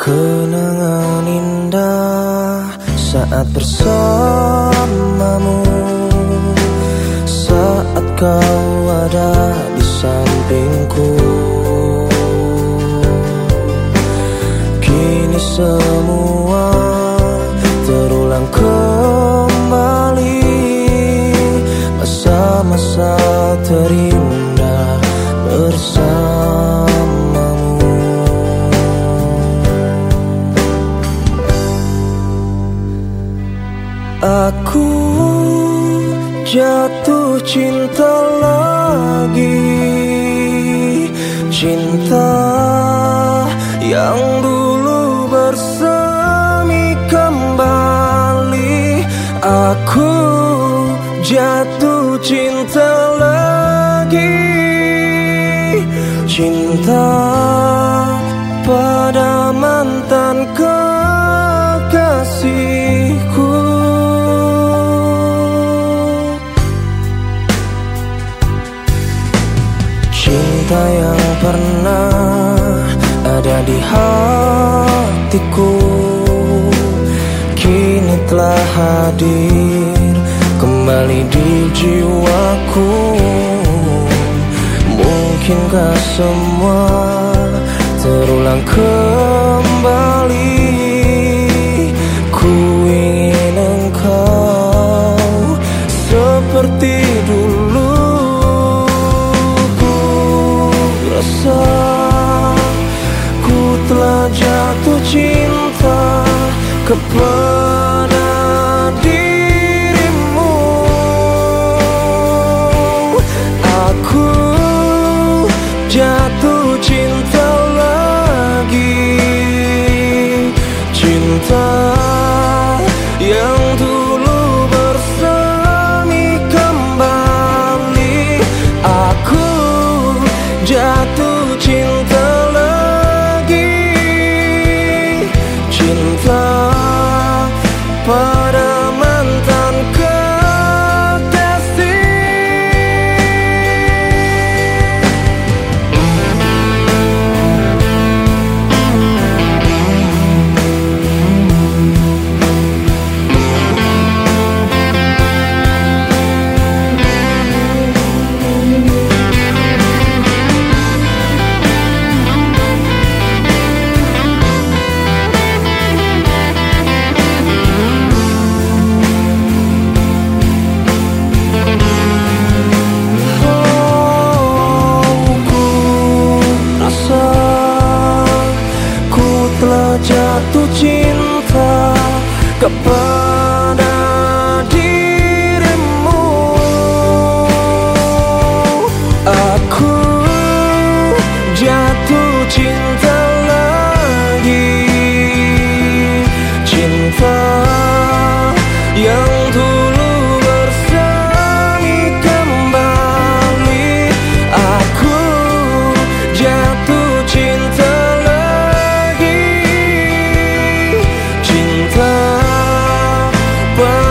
Kenangan indah saat bersamamu. Saat kau ada di sampingku. Kini semua Aku jatuh cinta lagi. Cinta yang dulu bersemi kembali. Aku jatuh cinta lagi. Cinta Cinta yang pernah ada di hatiku Kini telah hadir kembali di jiwaku. Mungkinkah semua terulang kembali jatuh cinta kepada pão. jatuh cinta kepada world.